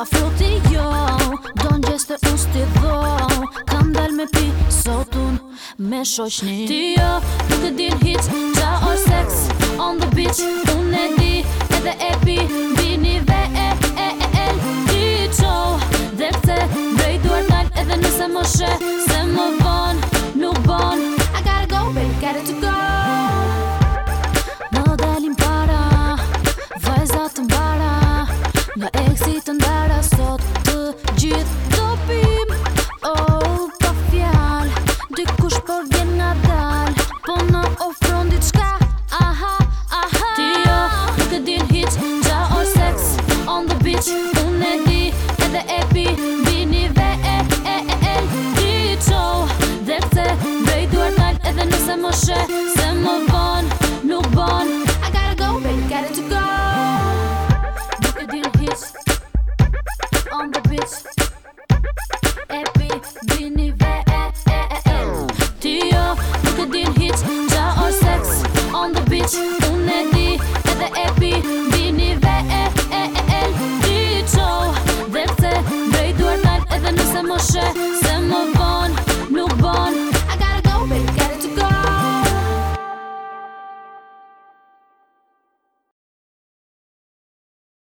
A fjoti jo Don gjeste unë s'ti dho Kam del me pi sotun Me shoshni Ti jo Nuk e din hic Qa është sex On the beach Epi Epidini ve e e e e Ti jo nuk e din hit Nga or sex on the beach Un e di edhe epi Dini ve e e e e Ti qo jo, dhe pëse Brej duar edhe nëse moshe